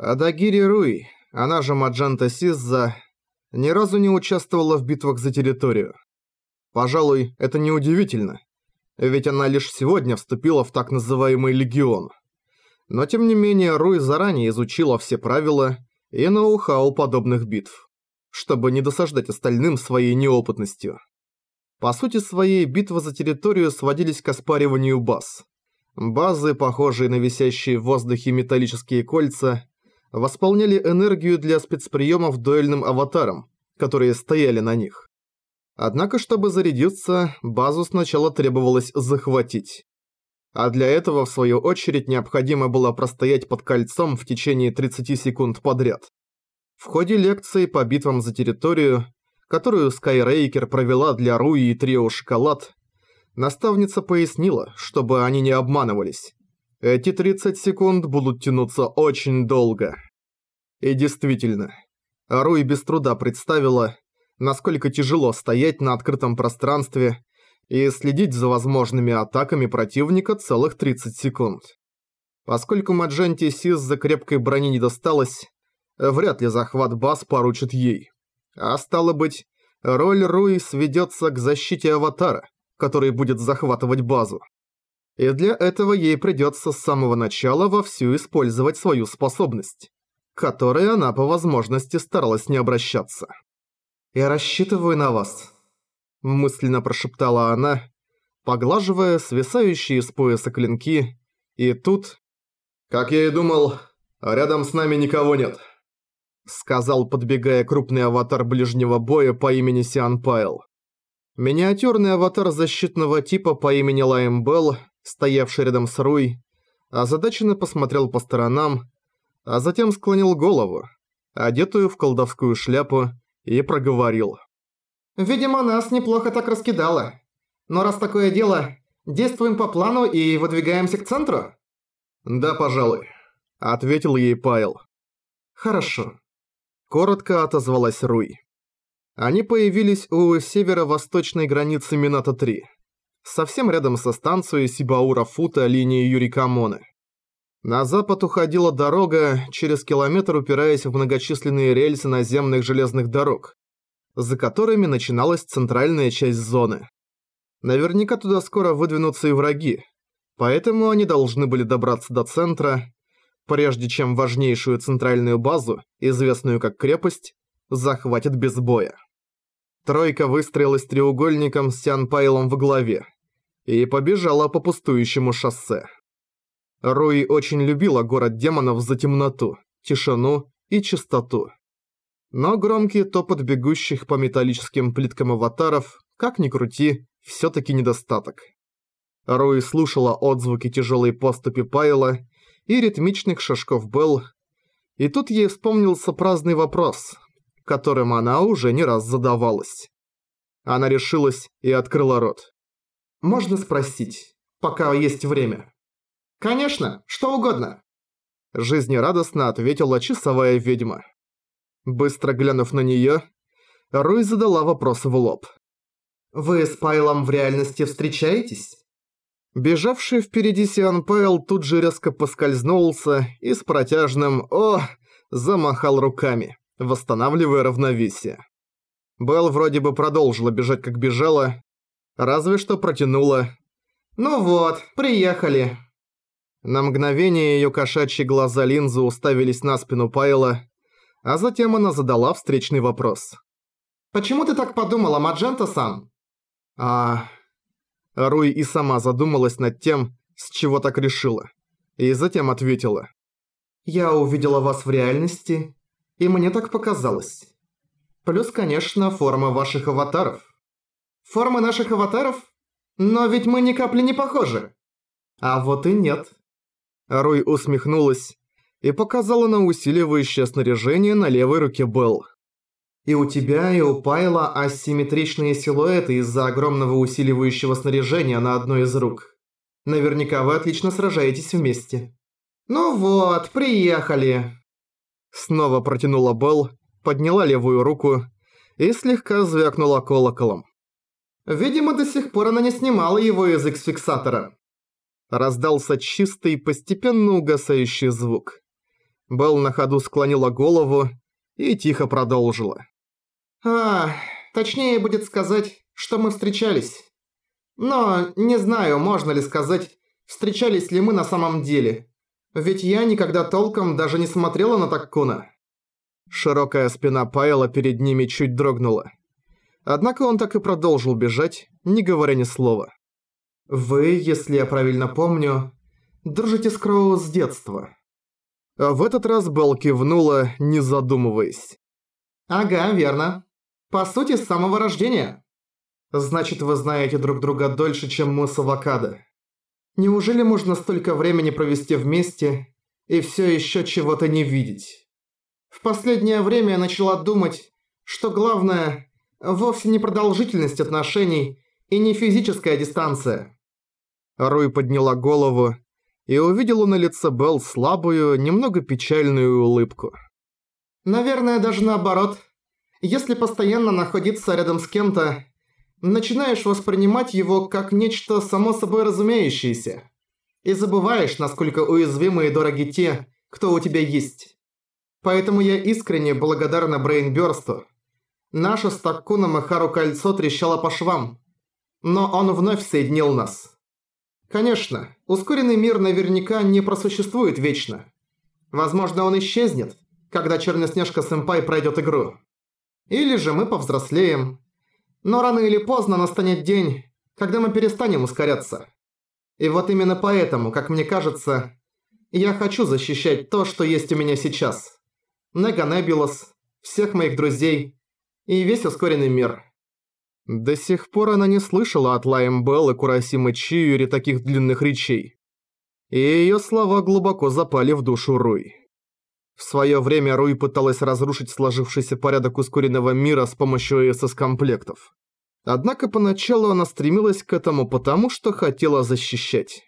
Адагири Руи, она же Маджанта Сизза, ни разу не участвовала в битвах за территорию. Пожалуй, это неудивительно, ведь она лишь сегодня вступила в так называемый «Легион». Но тем не менее Руи заранее изучила все правила и ноу-хау подобных битв, чтобы не досаждать остальным своей неопытностью. По сути своей, битвы за территорию сводились к оспариванию баз. Базы, похожие на висящие в воздухе металлические кольца, восполняли энергию для спецприемов дуэльным аватарам, которые стояли на них. Однако, чтобы зарядиться, базу сначала требовалось захватить. А для этого, в свою очередь, необходимо было простоять под кольцом в течение 30 секунд подряд. В ходе лекции по битвам за территорию, которую Скайрейкер провела для Руи и Трио Шоколад, наставница пояснила, чтобы они не обманывались. Эти 30 секунд будут тянуться очень долго. И действительно, Руи без труда представила, насколько тяжело стоять на открытом пространстве и следить за возможными атаками противника целых 30 секунд. Поскольку Мадженти Сис за крепкой брони не досталось, вряд ли захват баз поручит ей. А стало быть, роль Руи сведется к защите аватара, который будет захватывать базу и для этого ей придется с самого начала вовсю использовать свою способность, которой она по возможности старалась не обращаться. «Я рассчитываю на вас», – мысленно прошептала она, поглаживая свисающие с пояса клинки, и тут... «Как я и думал, рядом с нами никого нет», – сказал, подбегая крупный аватар ближнего боя по имени Сиан Пайл. Миниатюрный аватар защитного типа по имени Лайм Белл стоявший рядом с Руй, озадаченно посмотрел по сторонам, а затем склонил голову, одетую в колдовскую шляпу, и проговорил. «Видимо, нас неплохо так раскидало. Но раз такое дело, действуем по плану и выдвигаемся к центру?» «Да, пожалуй», — ответил ей Пайл. «Хорошо», — коротко отозвалась Руй. Они появились у северо-восточной границы Минато-3 совсем рядом со станцией Сибаура-Фута линии Юрикамоны. На запад уходила дорога, через километр упираясь в многочисленные рельсы наземных железных дорог, за которыми начиналась центральная часть зоны. Наверняка туда скоро выдвинутся и враги, поэтому они должны были добраться до центра, прежде чем важнейшую центральную базу, известную как крепость, захватят без боя. Тройка выстроилась треугольником с Сян Пайлом в главе, и побежала по пустующему шоссе. Руи очень любила город демонов за темноту, тишину и чистоту. Но громкий топот бегущих по металлическим плиткам аватаров, как ни крути, всё-таки недостаток. Руи слушала отзвуки тяжелой поступи Пайла и ритмичных шажков Белл, и тут ей вспомнился праздный вопрос, которым она уже не раз задавалась. Она решилась и открыла рот. Можно спросить, пока есть время?» «Конечно, что угодно!» Жизнерадостно ответила часовая ведьма. Быстро глянув на неё, Руй задала вопрос в лоб. «Вы с Пайлом в реальности встречаетесь?» Бежавший впереди Сиан Пайл тут же резко поскользнулся и с протяжным «О!» замахал руками, восстанавливая равновесие. Белл вроде бы продолжила бежать как бежала, Разве что протянула. «Ну вот, приехали». На мгновение её кошачьи глаза линзы уставились на спину Пайла, а затем она задала встречный вопрос. «Почему ты так подумала, Маджента-сан?» «А...» Руй и сама задумалась над тем, с чего так решила, и затем ответила. «Я увидела вас в реальности, и мне так показалось. Плюс, конечно, форма ваших аватаров. Формы наших аватаров? Но ведь мы ни капли не похожи. А вот и нет. Руй усмехнулась и показала на усиливающее снаряжение на левой руке Белл. И у тебя, и у Пайла асимметричные силуэты из-за огромного усиливающего снаряжения на одной из рук. Наверняка вы отлично сражаетесь вместе. Ну вот, приехали. Снова протянула Белл, подняла левую руку и слегка звякнула колоколом. Видимо, до сих пор она не снимала его язык с фиксатора. Раздался чистый, постепенно угасающий звук. Белл на ходу склонила голову и тихо продолжила. «А, точнее будет сказать, что мы встречались. Но не знаю, можно ли сказать, встречались ли мы на самом деле. Ведь я никогда толком даже не смотрела на Таккуна». Широкая спина Пайла перед ними чуть дрогнула. Однако он так и продолжил бежать, не говоря ни слова. «Вы, если я правильно помню, дружите с Кроу с детства». А в этот раз Белл кивнула, не задумываясь. «Ага, верно. По сути, с самого рождения. Значит, вы знаете друг друга дольше, чем мы с Авокадо. Неужели можно столько времени провести вместе и все еще чего-то не видеть? В последнее время я начала думать, что главное Вовсе не продолжительность отношений и не физическая дистанция. Руй подняла голову и увидела на лице Белл слабую, немного печальную улыбку. Наверное, даже наоборот. Если постоянно находиться рядом с кем-то, начинаешь воспринимать его как нечто само собой разумеющееся. И забываешь, насколько уязвимы и дороги те, кто у тебя есть. Поэтому я искренне благодарна Брейнбёрсту, Наше с Таккуном и Хару кольцо трещало по швам. Но он вновь соединил нас. Конечно, ускоренный мир наверняка не просуществует вечно. Возможно, он исчезнет, когда Черноснежка-сэмпай пройдет игру. Или же мы повзрослеем. Но рано или поздно настанет день, когда мы перестанем ускоряться. И вот именно поэтому, как мне кажется, я хочу защищать то, что есть у меня сейчас. Нега Небулос, всех моих друзей и весь ускоренный мир. До сих пор она не слышала от Лайм Белл и Курасимы Чиюри таких длинных речей. И её слова глубоко запали в душу Руй. В своё время Руй пыталась разрушить сложившийся порядок ускоренного мира с помощью СС-комплектов. Однако поначалу она стремилась к этому потому, что хотела защищать.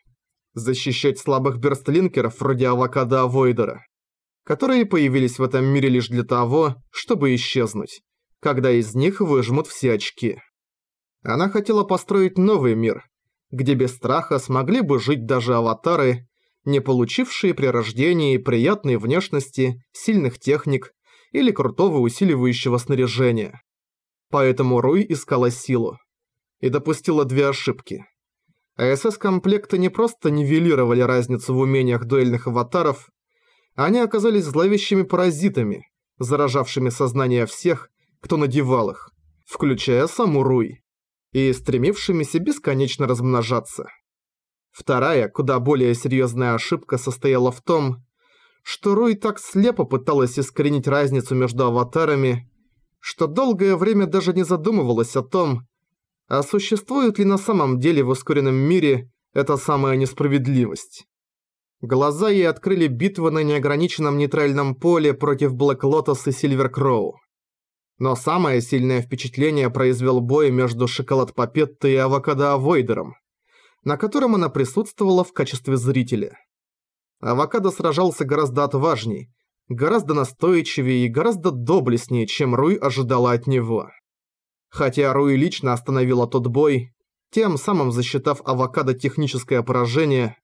Защищать слабых берстлинкеров вроде Авокадо Авойдера, которые появились в этом мире лишь для того, чтобы исчезнуть когда из них выжмут все очки. Она хотела построить новый мир, где без страха смогли бы жить даже аватары, не получившие при рождении приятной внешности, сильных техник или крутого усиливающего снаряжения. Поэтому Руй искала силу. И допустила две ошибки. АСС-комплекты не просто нивелировали разницу в умениях дуэльных аватаров, они оказались зловещими паразитами, заражавшими сознание всех, кто надевал их, включая саму Руй, и стремившимися бесконечно размножаться. Вторая, куда более серьезная ошибка состояла в том, что Руй так слепо пыталась искоренить разницу между аватарами, что долгое время даже не задумывалась о том, а существует ли на самом деле в ускоренном мире эта самая несправедливость. Глаза ей открыли битвы на неограниченном нейтральном поле против Блэк Лотос и Сильвер Кроу. Но самое сильное впечатление произвел бой между Шоколад Папетто и Авокадо Авойдером, на котором она присутствовала в качестве зрителя. Авокадо сражался гораздо отважней, гораздо настойчивее и гораздо доблестнее, чем Руй ожидала от него. Хотя Руй лично остановила тот бой, тем самым засчитав Авокадо техническое поражение,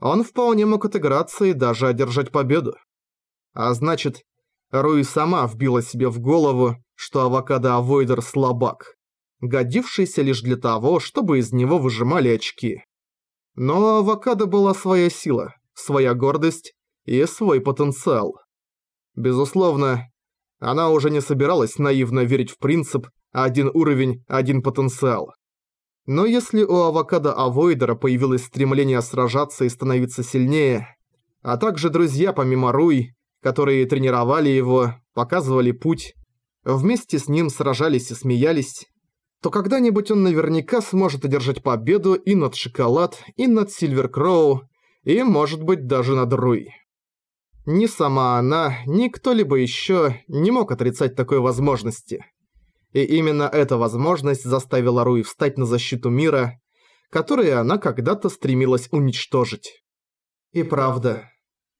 он вполне мог отыграться и даже одержать победу. А значит, Руи сама вбила себе в голову, что авокадо-авойдер слабак, годившийся лишь для того, чтобы из него выжимали очки. Но авокадо была своя сила, своя гордость и свой потенциал. Безусловно, она уже не собиралась наивно верить в принцип «один уровень, один потенциал». Но если у авокадо Авойдера появилось стремление сражаться и становиться сильнее, а также друзья помимо Руй, которые тренировали его, показывали путь, вместе с ним сражались и смеялись, то когда-нибудь он наверняка сможет одержать победу и над Шоколад, и над Сильвер Кроу, и, может быть, даже над Руй. Ни сама она, ни кто-либо еще не мог отрицать такой возможности. И именно эта возможность заставила Руй встать на защиту мира, который она когда-то стремилась уничтожить. И правда,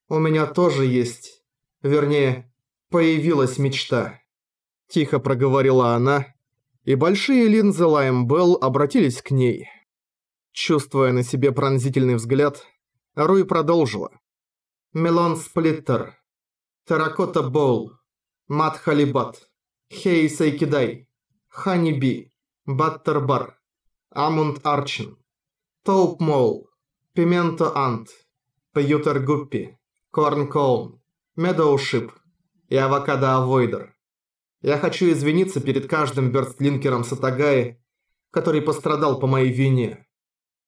у меня тоже есть Вернее, появилась мечта. Тихо проговорила она, и большие линзы Лайм Белл обратились к ней. Чувствуя на себе пронзительный взгляд, Руй продолжила. «Мелон Сплиттер, Терракота Боул, Мат Халибат, Хей Сайкидай, Хани Би, Баттербар, Алмонд Арчин, Тоуп Моул, Пименто Ант, Пьютер Гуппи, Корн Коун, Медоушип и Авокадо Авойдер. Я хочу извиниться перед каждым бёрстлинкером Сэтагаи, который пострадал по моей вине.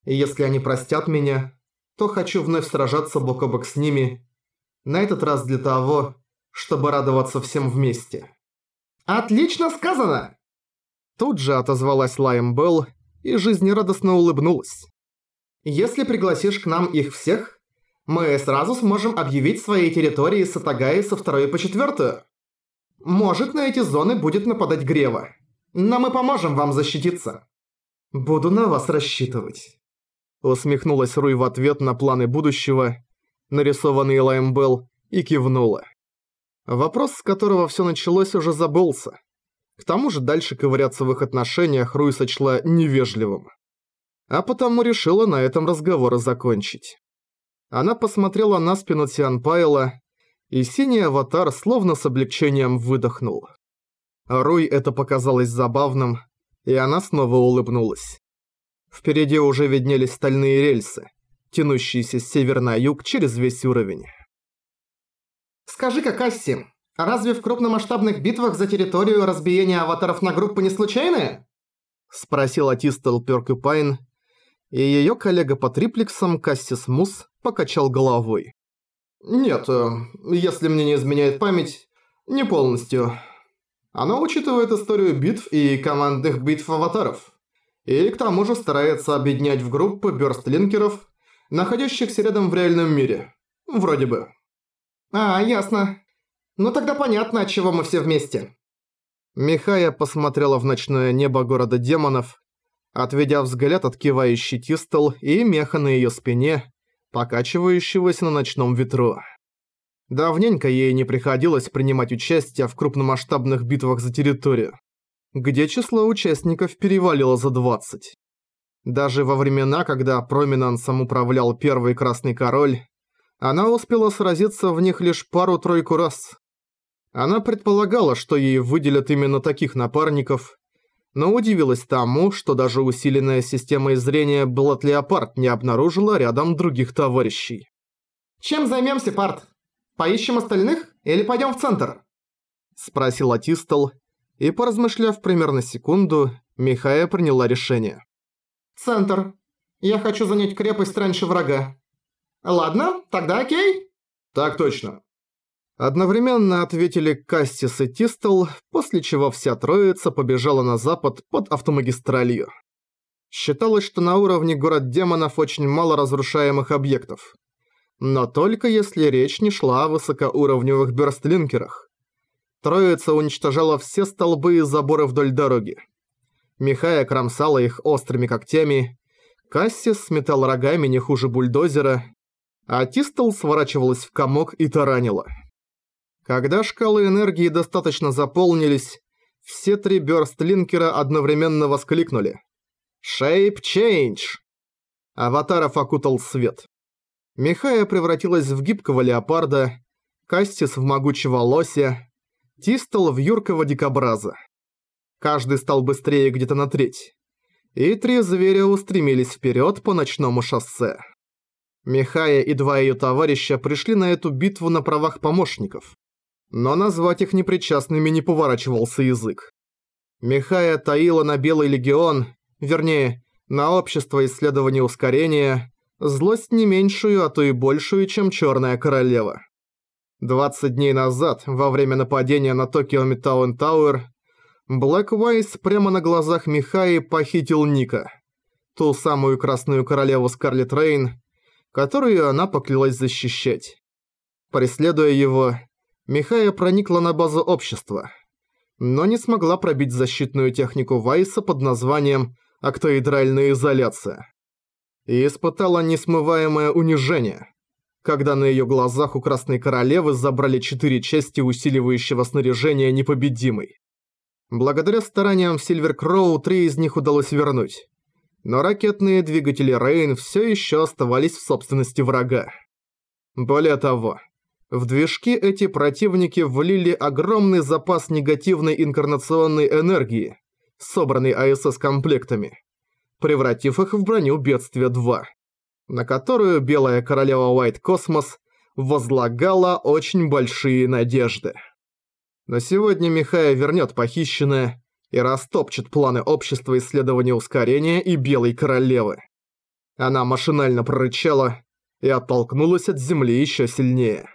И если они простят меня, то хочу вновь сражаться бок о бок с ними, на этот раз для того, чтобы радоваться всем вместе. «Отлично сказано!» Тут же отозвалась Лайм Белл и жизнерадостно улыбнулась. «Если пригласишь к нам их всех, мы сразу сможем объявить свои территории Сатагаи со второй по четвертую. Может, на эти зоны будет нападать Грева, но мы поможем вам защититься. Буду на вас рассчитывать». Усмехнулась Руй в ответ на планы будущего, нарисованные Лаймбелл, и кивнула. Вопрос, с которого все началось, уже забылся. К тому же дальше ковыряться в их отношениях Руй сочла невежливым. А потому решила на этом разговор закончить. Она посмотрела на спину Тиан Пайла, и синий аватар словно с облегчением выдохнул. Руй это показалось забавным, и она снова улыбнулась. Впереди уже виднелись стальные рельсы, тянущиеся с севера на юг через весь уровень. «Скажи-ка, Касси, разве в крупномасштабных битвах за территорию разбиения аватаров на группы не случайные?» Спросил Атистел Пёркюпайн, и её коллега по триплексам Кассис Мус покачал головой. «Нет, э, если мне не изменяет память, не полностью. Оно учитывает историю битв и командных битв аватаров. И к тому же старается объединять в группы бёрстлинкеров, находящихся рядом в реальном мире. Вроде бы». «А, ясно. Ну тогда понятно, от чего мы все вместе». Михая посмотрела в ночное небо города демонов, отведя взгляд от кивающей Тистел и меха на её спине, покачивающегося на ночном ветру. Давненько ей не приходилось принимать участие в крупномасштабных битвах за территорию, где число участников перевалило за 20. Даже во времена, когда Проминансом управлял первый Красный Король, она успела сразиться в них лишь пару-тройку раз. Она предполагала, что ей выделят именно таких напарников, но удивилась тому, что даже усиленная системой зрения Блат Леопард не обнаружила рядом других товарищей. «Чем займемся, Парт? Поищем остальных или пойдем в центр?» Спросил Атистол, и, поразмышляв примерно секунду, Михая приняла решение. «Центр. Я хочу занять крепость раньше врага. Ладно, тогда окей?» «Так точно», Одновременно ответили Кассис и Тистл, после чего вся троица побежала на запад под автомагистралью. Считалось, что на уровне город демонов очень мало разрушаемых объектов. Но только если речь не шла о высокоуровневых бёрстлинкерах. Троица уничтожала все столбы и заборы вдоль дороги. Михая кромсала их острыми когтями, Кассис сметал рогами не хуже бульдозера, а Тистл сворачивалась в комок и таранила. Когда шкалы энергии достаточно заполнились, все три бёрстлинкера одновременно воскликнули. «Shape Change!» Аватаров окутал свет. Михая превратилась в гибкого леопарда, Кастис в могучего лося, Тистол в юркого дикобраза. Каждый стал быстрее где-то на треть. И три зверя устремились вперед по ночному шоссе. Михая и два ее товарища пришли на эту битву на правах помощников но назвать их непричастными не поворачивался язык. Михая таила на Белый Легион, вернее, на Общество исследования ускорения, злость не меньшую, а то и большую, чем Черная Королева. 20 дней назад, во время нападения на Токио Метауэн Тауэр, Блэк Уайс прямо на глазах Михаи похитил Ника, ту самую Красную Королеву Скарлет Рейн, которую она поклялась защищать. Преследуя его, Михая проникла на базу общества, но не смогла пробить защитную технику Вайса под названием «Актоидральная изоляция» и испытала несмываемое унижение, когда на её глазах у Красной Королевы забрали четыре части усиливающего снаряжения непобедимой. Благодаря стараниям Сильвер Кроу три из них удалось вернуть, но ракетные двигатели Рейн всё ещё оставались в собственности врага. Более того, В движки эти противники влили огромный запас негативной инкарнационной энергии, собранной АСС-комплектами, превратив их в броню Бедствия 2, на которую Белая Королева Уайт Космос возлагала очень большие надежды. Но сегодня Михая вернет похищенное и растопчет планы общества исследования ускорения и Белой Королевы. Она машинально прорычала и оттолкнулась от земли еще сильнее.